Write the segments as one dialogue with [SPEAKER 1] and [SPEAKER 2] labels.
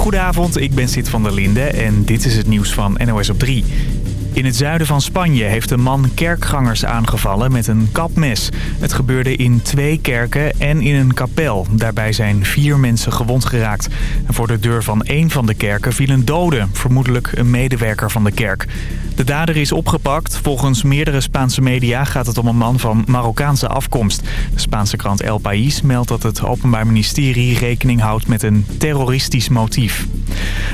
[SPEAKER 1] Goedenavond, ik ben Sid van der Linde en dit is het nieuws van NOS op 3. In het zuiden van Spanje heeft een man kerkgangers aangevallen met een kapmes. Het gebeurde in twee kerken en in een kapel. Daarbij zijn vier mensen gewond geraakt. En voor de deur van één van de kerken viel een dode, vermoedelijk een medewerker van de kerk. De dader is opgepakt. Volgens meerdere Spaanse media gaat het om een man van Marokkaanse afkomst. De Spaanse krant El País meldt dat het Openbaar Ministerie rekening houdt met een terroristisch motief.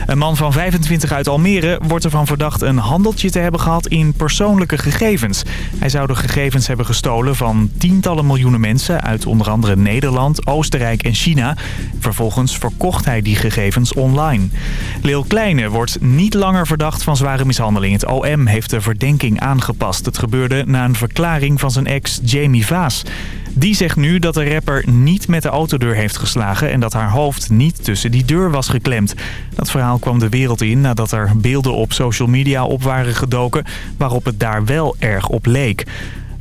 [SPEAKER 1] Een man van 25 uit Almere wordt ervan verdacht een handeltje te hebben gehad in persoonlijke gegevens. Hij zou de gegevens hebben gestolen van tientallen miljoenen mensen uit onder andere Nederland, Oostenrijk en China. Vervolgens verkocht hij die gegevens online. Leel Kleine wordt niet langer verdacht van zware mishandeling. Het OM heeft de verdenking aangepast. Het gebeurde na een verklaring van zijn ex Jamie Vaas. Die zegt nu dat de rapper niet met de autodeur heeft geslagen... en dat haar hoofd niet tussen die deur was geklemd. Dat verhaal kwam de wereld in nadat er beelden op social media op waren gedoken... waarop het daar wel erg op leek.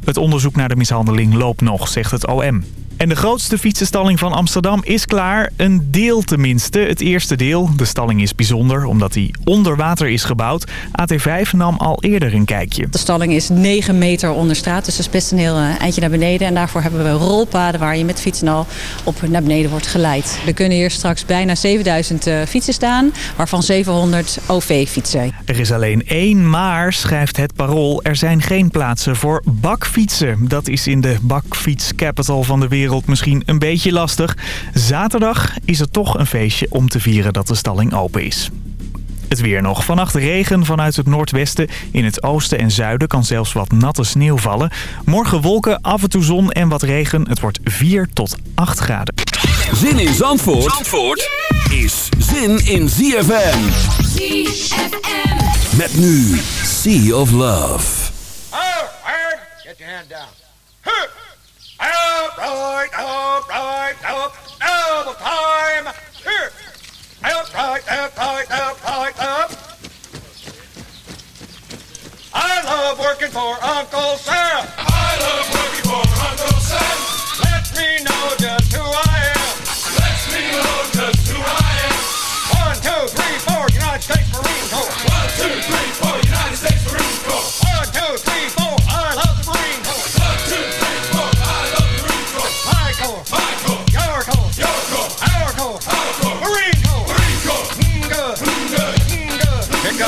[SPEAKER 1] Het onderzoek naar de mishandeling loopt nog, zegt het OM. En de grootste fietsenstalling van Amsterdam is klaar. Een deel tenminste. Het eerste deel. De stalling is bijzonder omdat die onder water is gebouwd. AT5 nam al eerder een kijkje.
[SPEAKER 2] De stalling is 9 meter onder straat. Dus dat is best een heel eh, eindje naar beneden. En daarvoor hebben we rolpaden waar je met fietsen al op naar beneden wordt geleid. Er kunnen hier straks bijna 7000 uh, fietsen staan. Waarvan 700 OV-fietsen.
[SPEAKER 1] Er is alleen één maar, schrijft het parool. Er zijn geen plaatsen voor bakfietsen. Dat is in de bakfiets capital van de wereld misschien een beetje lastig. Zaterdag is er toch een feestje om te vieren dat de stalling open is. Het weer nog. Vannacht regen vanuit het noordwesten. In het oosten en zuiden kan zelfs wat natte sneeuw vallen. Morgen wolken, af en toe zon en wat regen. Het wordt 4 tot 8 graden.
[SPEAKER 3] Zin in Zandvoort, Zandvoort is zin in ZFM. ZFM. Met nu Sea of Love. Oh, get your hand down. Up, right, up, right, up, double time. Here. Up, right, up, right, up, right, up. I love working for Uncle Sam. I love working for Uncle Sam. Let me know just who I am. Let me know just who I am. One, two, three, four, United States Marine Corps. One, two, three, four, United States Marine Corps. One, two, three, four,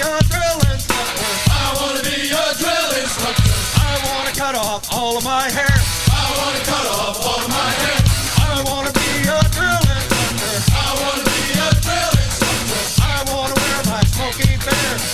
[SPEAKER 3] a drill instructor. I wanna be a drill instructor. I wanna cut off all of my hair. I wanna cut off all of my hair. I wanna be a drill instructor. I wanna be a drill instructor. I wanna wear my smoky bear.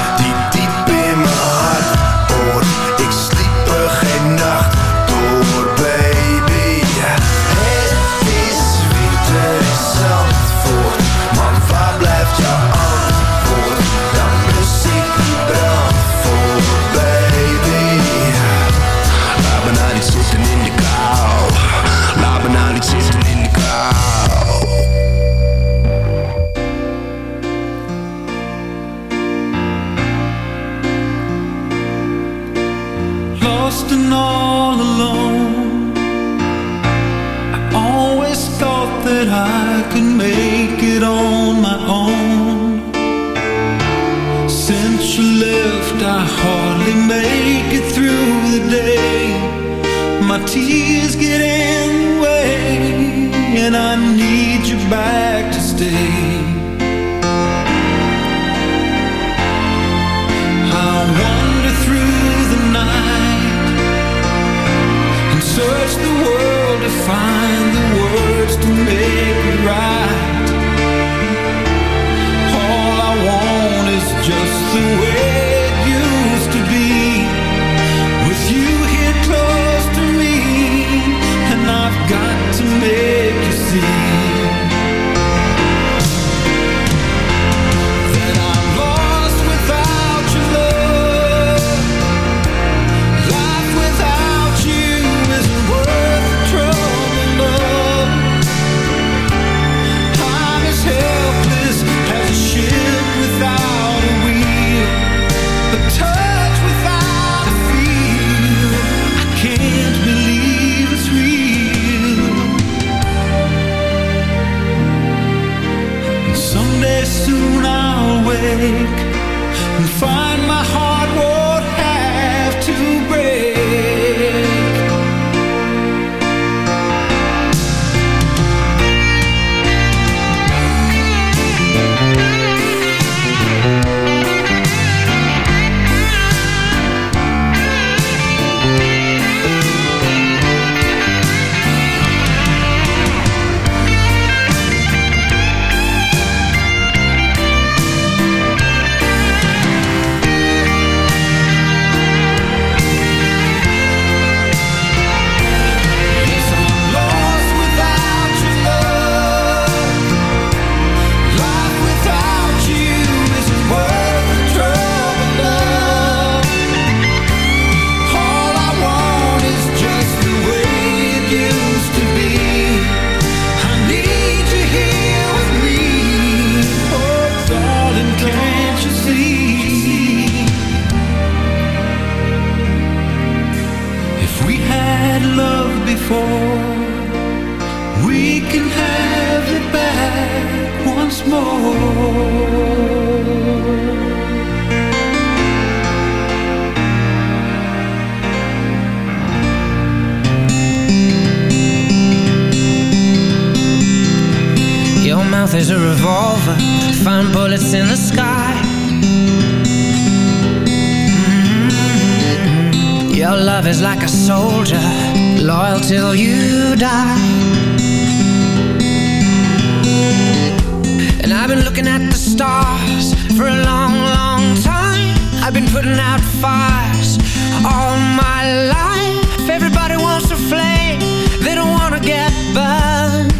[SPEAKER 4] stars for a long, long time. I've been putting out fires all my life. Everybody wants a flame, they don't wanna get burned.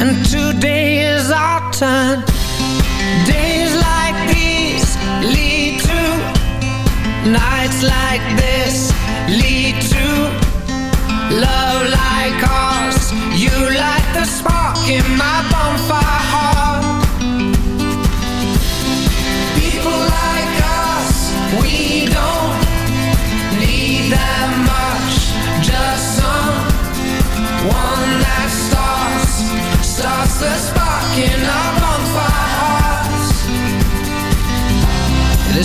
[SPEAKER 4] And today is our turn. Days like these lead to nights like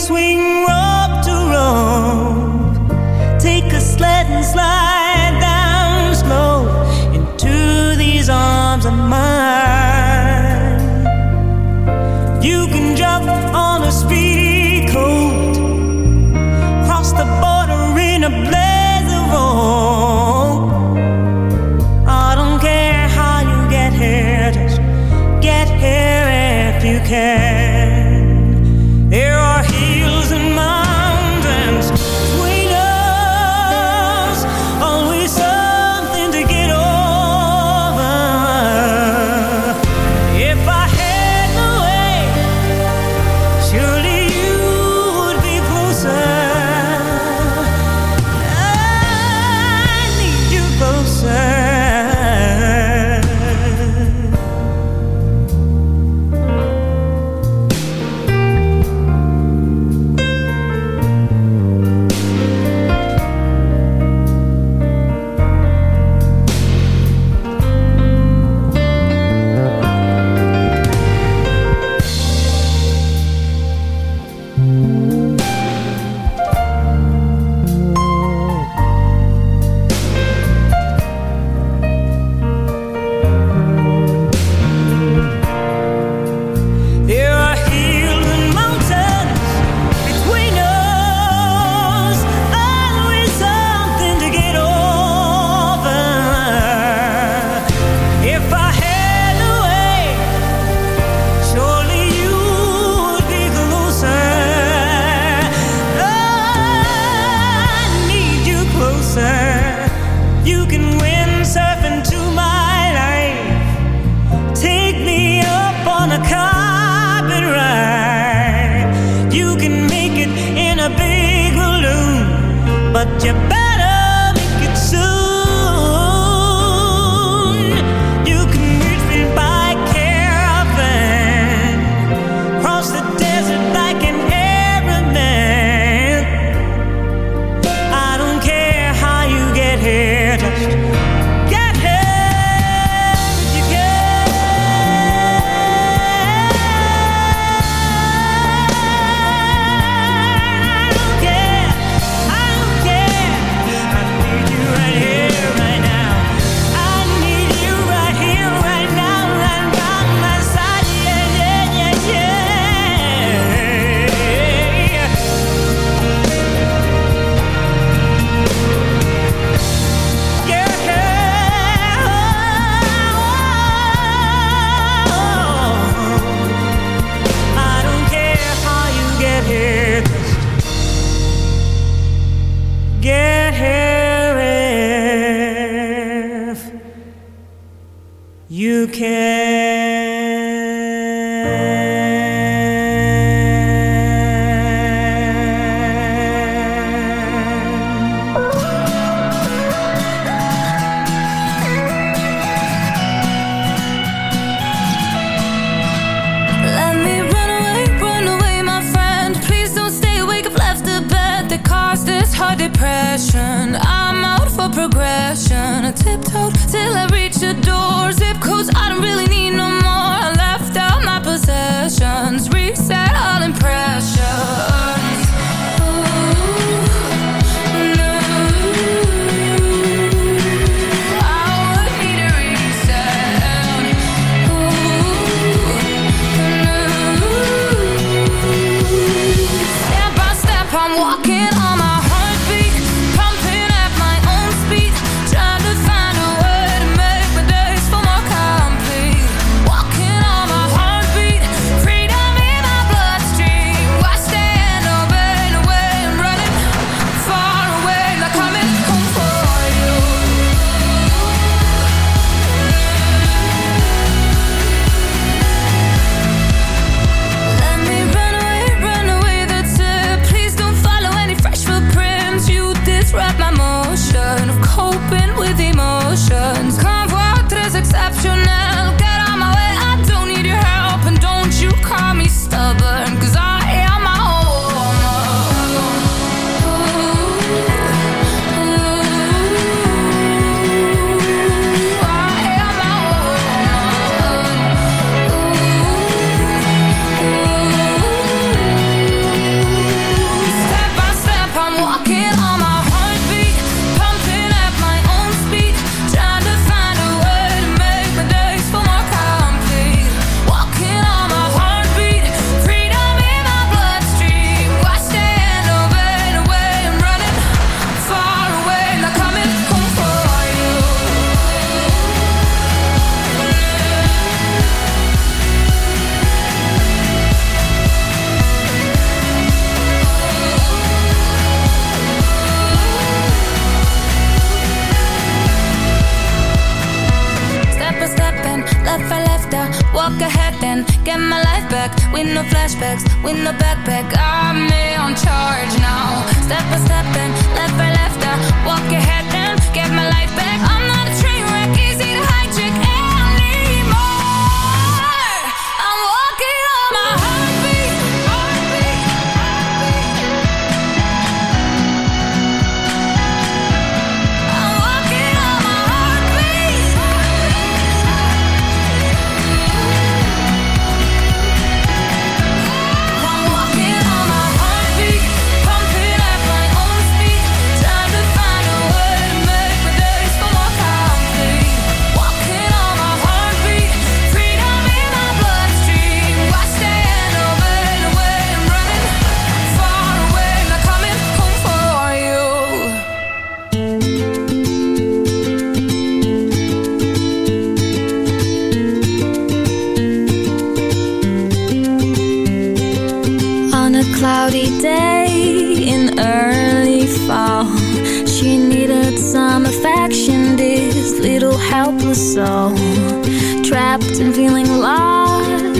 [SPEAKER 4] swing rope to rope. Take a sled and slide.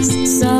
[SPEAKER 5] So.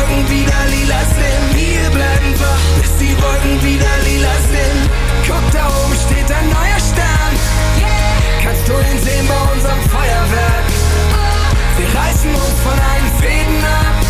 [SPEAKER 5] Wolken wieder lila sind. Wir bleiben wach, bis die Wolken wieder lila sind. Guck, da oben steht ein neuer Stern. Kannst du ihn sehen bei unserem Feuerwerk? Wir reißen uns von allen Fäden ab.